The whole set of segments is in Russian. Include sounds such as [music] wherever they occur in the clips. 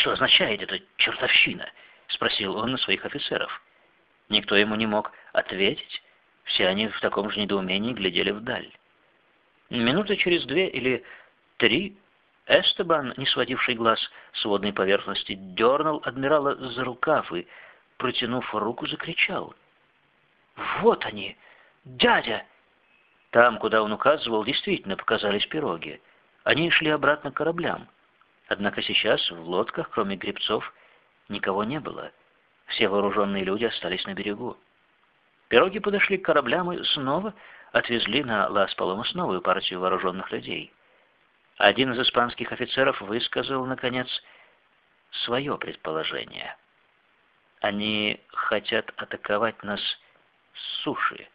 «Что означает эта чертовщина?» — спросил он на своих офицеров. Никто ему не мог ответить. Все они в таком же недоумении глядели вдаль. Минуты через две или три Эстебан, не сводивший глаз с водной поверхности, дернул адмирала за рукав и, протянув руку, закричал. «Вот они! Дядя!» Там, куда он указывал, действительно показались пироги. Они шли обратно к кораблям. Однако сейчас в лодках, кроме гребцов, никого не было. Все вооруженные люди остались на берегу. Пироги подошли к кораблям и снова отвезли на Лас-Паломас новую партию вооруженных людей. Один из испанских офицеров высказал, наконец, свое предположение. Они хотят атаковать нас с суши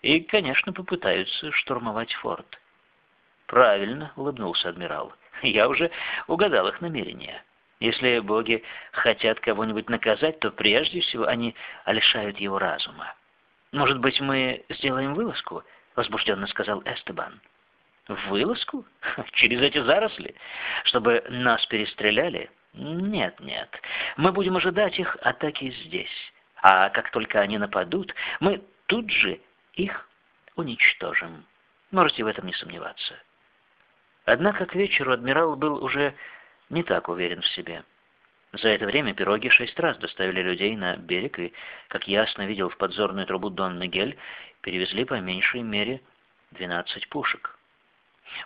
и, конечно, попытаются штурмовать форт. «Правильно», — улыбнулся адмирал. «Я уже угадал их намерения. Если боги хотят кого-нибудь наказать, то прежде всего они лишают его разума. Может быть, мы сделаем вылазку?» — возбужденно сказал Эстебан. Вылазку? [laughs] Через эти заросли? Чтобы нас перестреляли? Нет, нет. Мы будем ожидать их атаки здесь. А как только они нападут, мы тут же их уничтожим. Можете в этом не сомневаться. Однако к вечеру адмирал был уже не так уверен в себе. За это время пироги шесть раз доставили людей на берег и, как ясно видел в подзорную трубу Дон Мигель, перевезли по меньшей мере 12 пушек.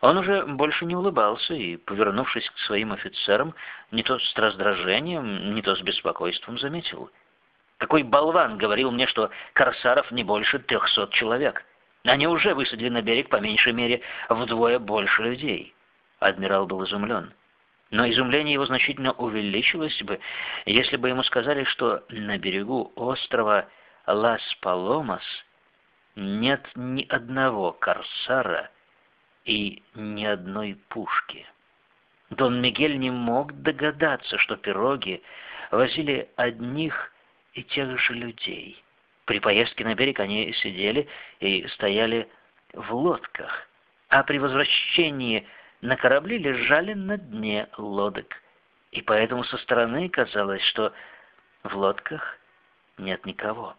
Он уже больше не улыбался и, повернувшись к своим офицерам, не то с раздражением, не то с беспокойством заметил. «Какой болван говорил мне, что корсаров не больше трехсот человек. Они уже высадили на берег по меньшей мере вдвое больше людей». Адмирал был изумлен. Но изумление его значительно увеличилось бы, если бы ему сказали, что на берегу острова Лас-Паломас нет ни одного корсара, и ни одной пушки. Дон Мигель не мог догадаться, что пироги возили одних и тех же людей. При поездке на берег они сидели и стояли в лодках, а при возвращении на корабли лежали на дне лодок. И поэтому со стороны казалось, что в лодках нет никого.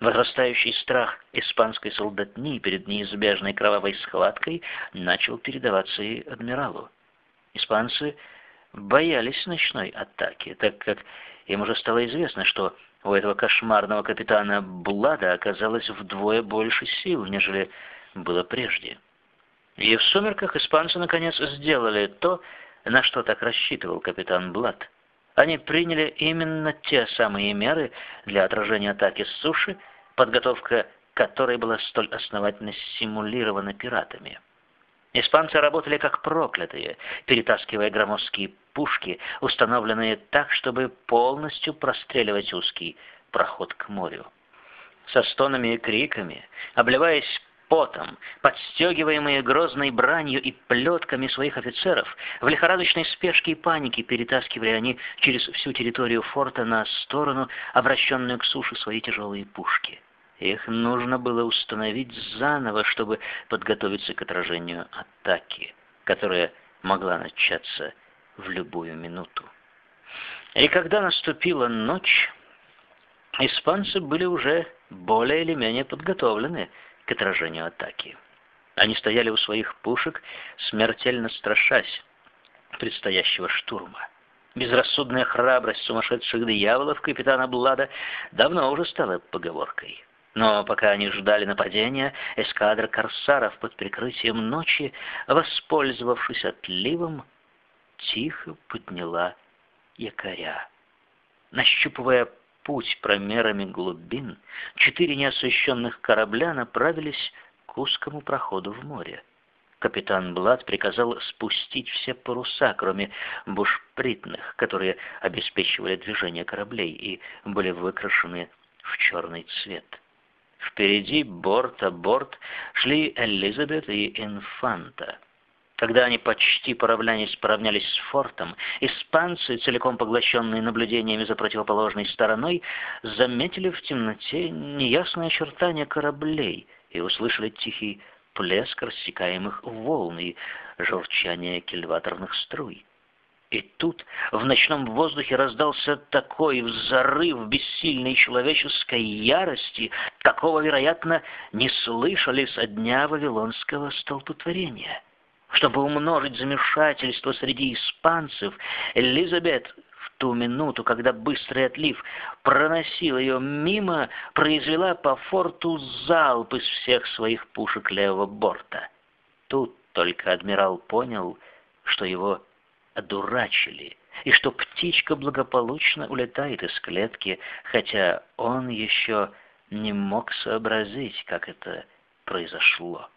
Возрастающий страх испанской солдатни перед неизбежной кровавой схваткой начал передаваться и адмиралу. Испанцы боялись ночной атаки, так как им уже стало известно, что у этого кошмарного капитана Блада оказалось вдвое больше сил, нежели было прежде. И в сумерках испанцы наконец сделали то, на что так рассчитывал капитан Блад. Они приняли именно те самые меры для отражения атаки с суши, подготовка которой была столь основательно симулирована пиратами. Испанцы работали как проклятые, перетаскивая громоздкие пушки, установленные так, чтобы полностью простреливать узкий проход к морю. Со стонами и криками, обливаясь потом, подстегиваемые грозной бранью и плетками своих офицеров, в лихорадочной спешке и панике перетаскивали они через всю территорию форта на сторону, обращенную к суше свои тяжелые пушки. Их нужно было установить заново, чтобы подготовиться к отражению атаки, которая могла начаться в любую минуту. И когда наступила ночь, испанцы были уже более или менее подготовлены к отражению атаки. Они стояли у своих пушек, смертельно страшась предстоящего штурма. Безрассудная храбрость сумасшедших дьяволов капитана Блада давно уже стала поговоркой. Но пока они ждали нападения, эскадра корсаров под прикрытием ночи, воспользовавшись отливом, тихо подняла якоря. Нащупывая путь промерами глубин, четыре неосвещенных корабля направились к узкому проходу в море. Капитан Блад приказал спустить все паруса, кроме бушпритных, которые обеспечивали движение кораблей и были выкрашены в черный цвет. Впереди, борт о борт, шли Элизабет и Инфанта. Когда они почти поравнялись, поравнялись с фортом, испанцы, целиком поглощенные наблюдениями за противоположной стороной, заметили в темноте неясные очертания кораблей и услышали тихий плеск рассекаемых волн и журчание кильваторных струй. И тут в ночном воздухе раздался такой взрыв бессильной человеческой ярости, какого, вероятно, не слышали со дня Вавилонского столпотворения. Чтобы умножить замешательство среди испанцев, Элизабет в ту минуту, когда быстрый отлив проносил ее мимо, произвела по форту залп из всех своих пушек левого борта. Тут только адмирал понял, что его одурачили, и что птичка благополучно улетает из клетки, хотя он еще не мог сообразить, как это произошло.